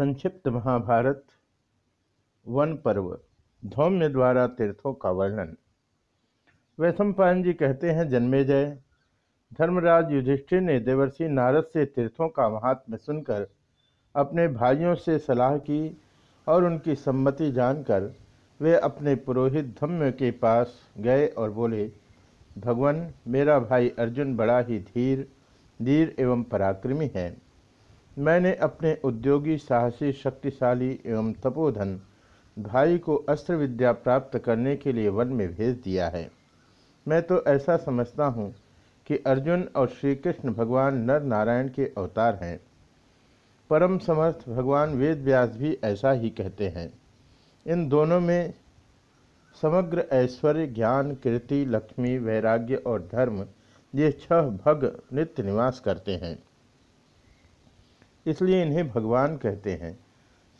संक्षिप्त महाभारत, वन पर्व, धौम्य द्वारा तीर्थों का वर्णन। वैशंपायन जी कहते हैं जन्मेजय धर्मराज युधिष्ठिर ने देवर्षि नारद से तीर्थों का महात्म्य सुनकर अपने भाइयों से सलाह की और उनकी सम्मति जानकर वे अपने पुरोहित धम्य के पास गए और बोले, भगवान, मेरा भाई अर्जुन बड़ा ही धीर धीर एवं पराक्रमी है। मैंने अपने उद्योगी, साहसी, शक्तिशाली एवं तपोधन भाई को अस्त्र विद्या प्राप्त करने के लिए वन में भेज दिया है। मैं तो ऐसा समझता हूँ कि अर्जुन और श्री कृष्ण भगवान नर नारायण के अवतार हैं। परम समर्थ भगवान वेद व्यास भी ऐसा ही कहते हैं। इन दोनों में समग्र ऐश्वर्य, ज्ञान कीर्ति लक्ष्मी, वैराग्य और धर्म, ये छह भग नित्य निवास करते हैं। इसलिए इन्हें भगवान कहते हैं।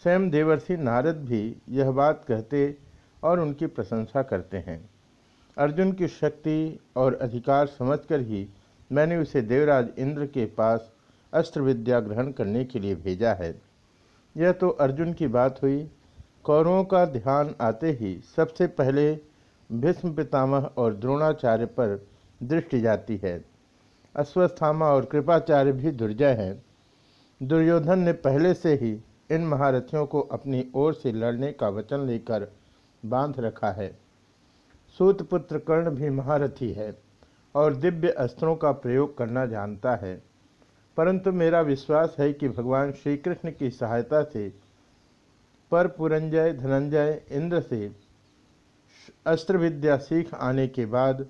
स्वयं देवर्षि नारद भी यह बात कहते और उनकी प्रशंसा करते हैं। अर्जुन की शक्ति और अधिकार समझकर ही मैंने उसे देवराज इंद्र के पास अस्त्र विद्या ग्रहण करने के लिए भेजा है। यह तो अर्जुन की बात हुई। कौरवों का ध्यान आते ही सबसे पहले भीष्म पितामह और द्रोणाचार्य पर दृष्टि जाती है। अश्वस्थामा और कृपाचार्य भी दुर्जय हैं। दुर्योधन ने पहले से ही इन महारथियों को अपनी ओर से लड़ने का वचन लेकर बाँध रखा है। सूतपुत्र कर्ण भी महारथी है और दिव्य अस्त्रों का प्रयोग करना जानता है। परंतु मेरा विश्वास है कि भगवान श्री कृष्ण की सहायता से पर पुरंजय, धनंजय, इंद्र से अस्त्र विद्या सीख आने के बाद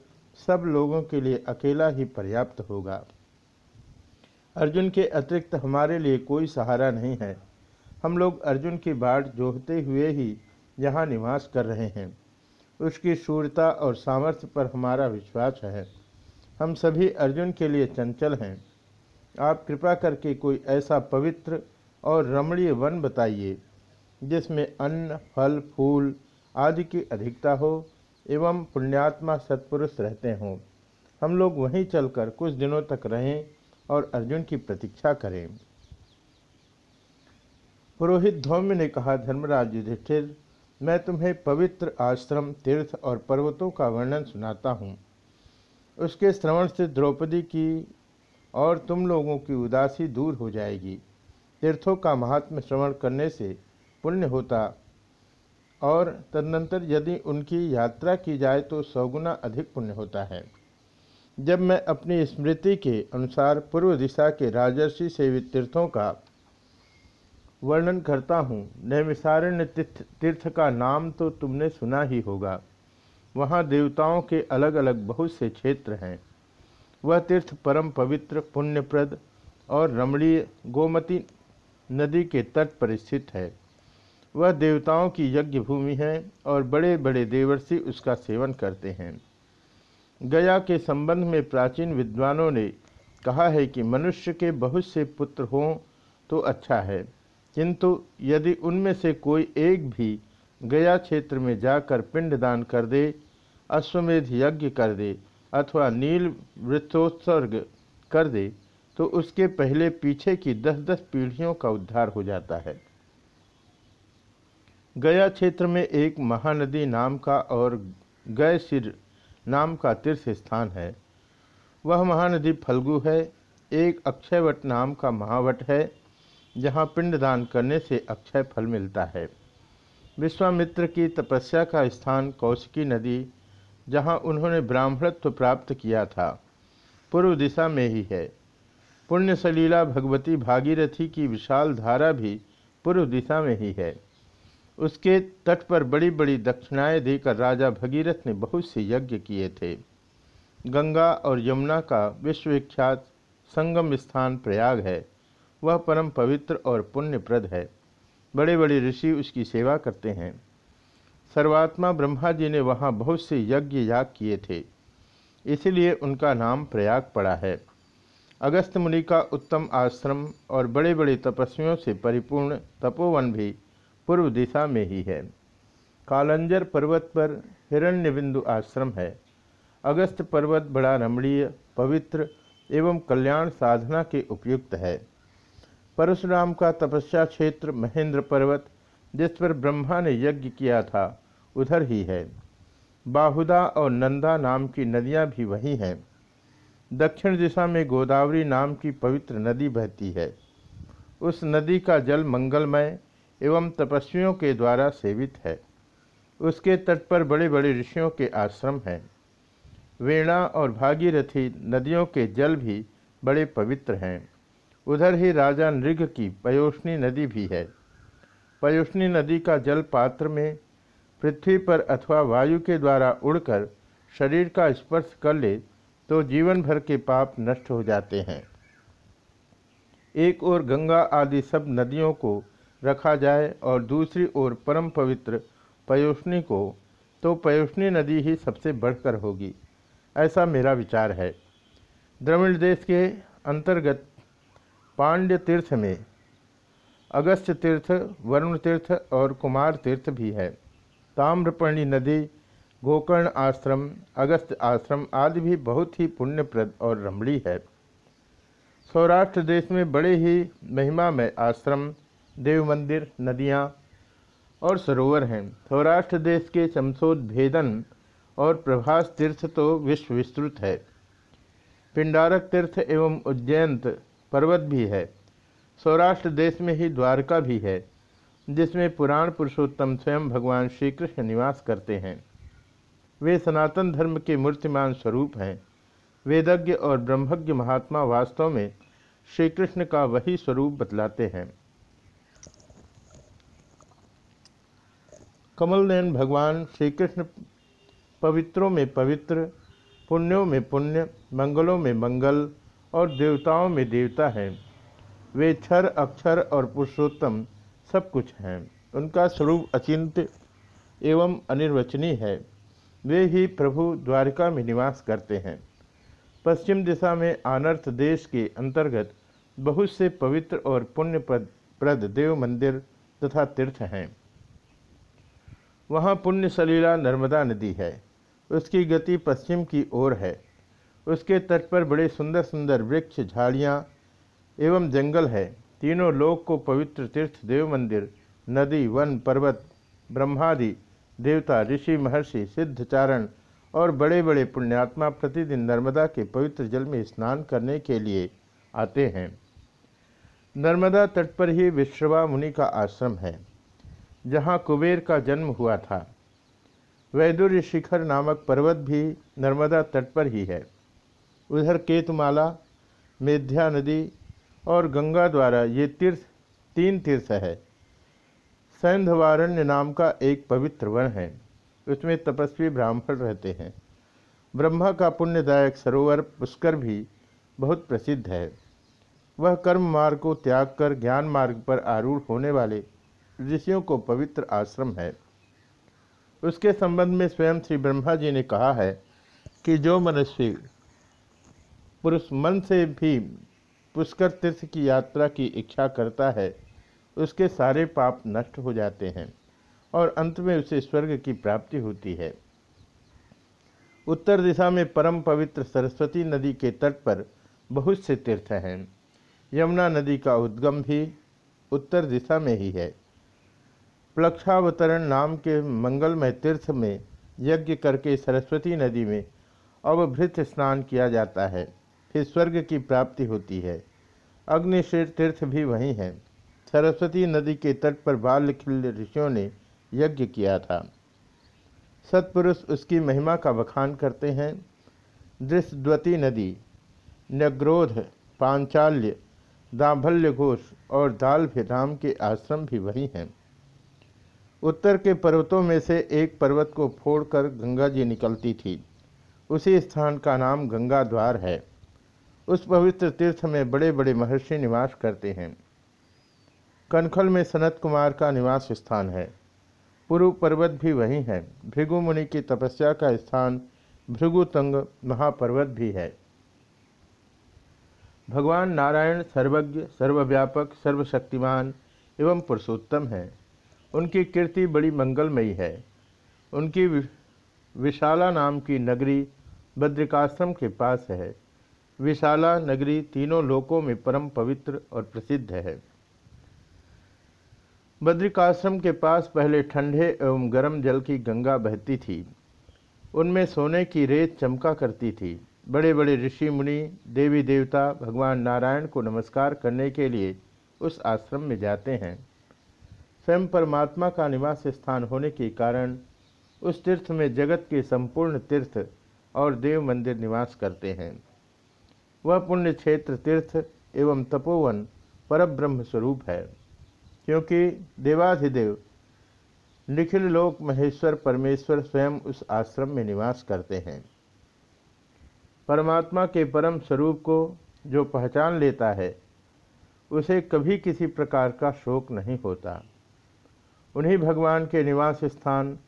सब लोगों के लिए अकेला ही पर्याप्त होगा। अर्जुन के अतिरिक्त हमारे लिए कोई सहारा नहीं है। हम लोग अर्जुन की बाट जोहते हुए ही यहाँ निवास कर रहे हैं। उसकी शूरता और सामर्थ्य पर हमारा विश्वास है। हम सभी अर्जुन के लिए चंचल हैं। आप कृपा करके कोई ऐसा पवित्र और रमणीय वन बताइए, जिसमें अन्न, फल, फूल आदि की अधिकता हो एवं पुण्यात्मा सत्पुरुष रहते हों। हम लोग वहीं चलकर कुछ दिनों तक रहें और अर्जुन की प्रतीक्षा करें। पुरोहित धौम्य ने कहा, धर्मराज युधिष्ठिर, मैं तुम्हें पवित्र आश्रम, तीर्थ और पर्वतों का वर्णन सुनाता हूँ। उसके श्रवण से द्रौपदी की और तुम लोगों की उदासी दूर हो जाएगी। तीर्थों का महात्म श्रवण करने से पुण्य होता और तदनंतर यदि उनकी यात्रा की जाए तो सौगुना अधिक पुण्य होता है। जब मैं अपनी स्मृति के अनुसार पूर्व दिशा के राजर्षि सेवित तीर्थों का वर्णन करता हूँ नैमिसारण्य तीर्थ का नाम तो तुमने सुना ही होगा। वहाँ देवताओं के अलग अलग बहुत से क्षेत्र हैं। वह तीर्थ परम पवित्र, पुण्यप्रद और रमणीय गोमती नदी के तट पर स्थित है। वह देवताओं की यज्ञ भूमि है और बड़े बड़े देवर्षि उसका सेवन करते हैं। गया के संबंध में प्राचीन विद्वानों ने कहा है कि मनुष्य के बहुत से पुत्र हों तो अच्छा है। किंतु यदि उनमें से कोई एक भी गया क्षेत्र में जाकर पिंडदान कर दे, अश्वमेध यज्ञ कर दे अथवा नील वृत्तोत्सर्ग कर दे तो उसके पहले पीछे की दस दस पीढ़ियों का उद्धार हो जाता है। गया क्षेत्र में एक महानदी नाम का और गय सिर नाम का तीर्थ स्थान है। वह महानदी फल्गु है। एक अक्षयवट नाम का महावट है, जहाँ पिंडदान करने से अक्षय फल मिलता है। विश्वामित्र की तपस्या का स्थान कौशिकी नदी, जहाँ उन्होंने ब्राह्मणत्व प्राप्त किया था, पूर्व दिशा में ही है। पुण्य सलीला भगवती भागीरथी की विशाल धारा भी पूर्व दिशा में ही है। उसके तट पर बड़ी बड़ी दक्षिणाएँ देकर राजा भगीरथ ने बहुत से यज्ञ किए थे। गंगा और यमुना का विश्वविख्यात संगम स्थान प्रयाग है। वह परम पवित्र और पुण्यप्रद है। बड़े बड़े ऋषि उसकी सेवा करते हैं। सर्वात्मा ब्रह्मा जी ने वहाँ बहुत से यज्ञ याग किए थे। इसीलिए उनका नाम प्रयाग पड़ा है। अगस्त मुनि का उत्तम आश्रम और बड़े बड़े तपस्वियों से परिपूर्ण तपोवन भी पूर्व दिशा में ही है। कालंजर पर्वत पर हिरण्यबिंदु आश्रम है। अगस्त पर्वत बड़ा रमणीय, पवित्र एवं कल्याण साधना के उपयुक्त है। परशुराम का तपस्या क्षेत्र महेंद्र पर्वत, जिस पर ब्रह्मा ने यज्ञ किया था, उधर ही है। बाहुदा और नंदा नाम की नदियाँ भी वही हैं। दक्षिण दिशा में गोदावरी नाम की पवित्र नदी बहती है। उस नदी का जल मंगलमय एवं तपस्वियों के द्वारा सेवित है। उसके तट पर बड़े बड़े ऋषियों के आश्रम हैं। वेणा और भागीरथी नदियों के जल भी बड़े पवित्र हैं। उधर ही राजा नृग की पयोष्णी नदी भी है। पयोष्णी नदी का जल पात्र में पृथ्वी पर अथवा वायु के द्वारा उड़कर शरीर का स्पर्श कर ले तो जीवन भर के पाप नष्ट हो जाते हैं। एक ओर गंगा आदि सब नदियों को रखा जाए और दूसरी ओर परम पवित्र पयोष्णी को तो पयोष्णी नदी ही सबसे बढ़कर होगी। ऐसा मेरा विचार है। द्रविड़ देश के अंतर्गत पांड्य तीर्थ में अगस्त तीर्थ, वरुण तीर्थ और कुमार तीर्थ भी है। ताम्रपर्णी नदी, गोकर्ण आश्रम, अगस्त आश्रम आदि भी बहुत ही पुण्यप्रद और रमणी है। सौराष्ट्र देश में बड़े ही महिमा में आश्रम देव मंदिर, नदियाँ और सरोवर हैं। सौराष्ट्र देश के शमशोदभेदन और प्रभास तीर्थ तो विश्व विस्तृत है। पिंडारक तीर्थ एवं उज्जैंत पर्वत भी है। सौराष्ट्र देश में ही द्वारका भी है, जिसमें पुराण पुरुषोत्तम स्वयं भगवान श्री कृष्ण निवास करते हैं। वे सनातन धर्म के मूर्तिमान स्वरूप हैं। वेदज्ञ और ब्रह्मज्ञ महात्मा वास्तव में श्री कृष्ण का वही स्वरूप बतलाते हैं। कमल नयन भगवान श्री कृष्ण पवित्रों में पवित्र, पुण्यों में पुण्य, मंगलों में मंगल और देवताओं में देवता हैं। वे क्षर अक्षर और पुरुषोत्तम सब कुछ हैं। उनका स्वरूप अचिंत्य एवं अनिर्वचनीय है। वे ही प्रभु द्वारिका में निवास करते हैं। पश्चिम दिशा में आनर्थ देश के अंतर्गत बहुत से पवित्र और पुण्य प्रद देव मंदिर तथा तीर्थ हैं। वहाँ पुण्य सलीला नर्मदा नदी है। उसकी गति पश्चिम की ओर है। उसके तट पर बड़े सुंदर सुंदर वृक्ष, झाड़ियाँ एवं जंगल है। तीनों लोक को पवित्र तीर्थ, देव मंदिर, नदी, वन, पर्वत, ब्रह्मादि, देवता, ऋषि, महर्षि सिद्धचारण और बड़े बड़े पुण्यात्मा प्रतिदिन नर्मदा के पवित्र जल में स्नान करने के लिए आते हैं। नर्मदा तट पर ही विश्रवा मुनि का आश्रम है। जहाँ कुबेर का जन्म हुआ था। वैदुर्य शिखर नामक पर्वत भी नर्मदा तट पर ही है। उधर केतुमाला, मेध्या नदी और गंगा द्वारा ये तीर्थ, तीन तीर्थ है। सैंधवारण्य नाम का एक पवित्र वन है। उसमें तपस्वी ब्राह्मण रहते हैं। ब्रह्मा का पुण्यदायक सरोवर पुष्कर भी बहुत प्रसिद्ध है। वह कर्म मार्ग को त्याग कर ज्ञान मार्ग पर आरूढ़ होने वाले ऋषियों को पवित्र आश्रम है। उसके संबंध में स्वयं श्री ब्रह्मा जी ने कहा है कि जो मनुष्य पुरुष मन से भी पुष्कर तीर्थ की यात्रा की इच्छा करता है, उसके सारे पाप नष्ट हो जाते हैं और अंत में उसे स्वर्ग की प्राप्ति होती है। उत्तर दिशा में परम पवित्र सरस्वती नदी के तट पर बहुत से तीर्थ हैं। यमुना नदी का उद्गम भी उत्तर दिशा में ही है। प्लक्षावतरण नाम के मंगलमय तीर्थ में यज्ञ करके सरस्वती नदी में अवभृत स्नान किया जाता है। फिर स्वर्ग की प्राप्ति होती है। अग्निश्रेर तीर्थ भी वहीं है। सरस्वती नदी के तट पर बाल्यखिल्य ऋषियों ने यज्ञ किया था। सत्पुरुष उसकी महिमा का बखान करते हैं। दृष्द्वती नदी नग्रोध पांचाल्य, दाभल्य घोष और दाल भिराम के आश्रम भी वही हैं। उत्तर के पर्वतों में से एक पर्वत को फोड़कर गंगा जी निकलती थी। उसी स्थान का नाम गंगा द्वार है। उस पवित्र तीर्थ में बड़े बड़े महर्षि निवास करते हैं। कनखल में सनत कुमार का निवास स्थान है। पूर्व पर्वत भी वही है। भृगु मुनि की तपस्या का स्थान भृगुतंग महापर्वत भी है। भगवान नारायण सर्वज्ञ, सर्वव्यापक, सर्वशक्तिमान एवं पुरुषोत्तम है। उनकी कीर्ति बड़ी मंगलमयी है। उनकी विशाला नाम की नगरी बद्रिकाश्रम के पास है। विशाला नगरी तीनों लोकों में परम पवित्र और प्रसिद्ध है। बद्रिकाश्रम के पास पहले ठंडे एवं गर्म जल की गंगा बहती थी। उनमें सोने की रेत चमका करती थी। बड़े बड़े ऋषि मुनि, देवी देवता भगवान नारायण को नमस्कार करने के लिए उस आश्रम में जाते हैं। स्वयं परमात्मा का निवास स्थान होने के कारण उस तीर्थ में जगत के संपूर्ण तीर्थ और देव मंदिर निवास करते हैं। वह पुण्य क्षेत्र तीर्थ एवं तपोवन परब्रह्म स्वरूप है, क्योंकि देवाधिदेव निखिल लोक महेश्वर परमेश्वर स्वयं उस आश्रम में निवास करते हैं। परमात्मा के परम स्वरूप को जो पहचान लेता है, उसे कभी किसी प्रकार का शोक नहीं होता। उन्हीं भगवान के निवास स्थान,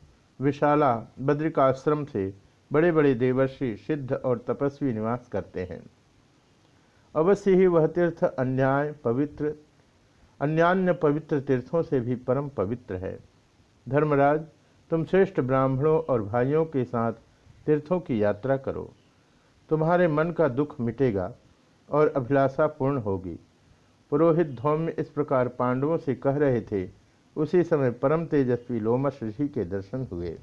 विशाला, बद्रिकाश्रम से बड़े बड़े देवर्षि, सिद्ध और तपस्वी निवास करते हैं। अवश्य ही वह तीर्थ अन्याय, पवित्र, अन्यान्य पवित्र तीर्थों से भी परम पवित्र है। धर्मराज, तुम श्रेष्ठ ब्राह्मणों और भाइयों के साथ तीर्थों की यात्रा करो। तुम्हारे मन का दुख मिटेगा और अभिलाषा पूर्ण होगी। पुरोहित धौम्य इस प्रकार पांडवों से कह रहे थे उसी समय परम तेजस्वी लोमस ऋषि के दर्शन हुए।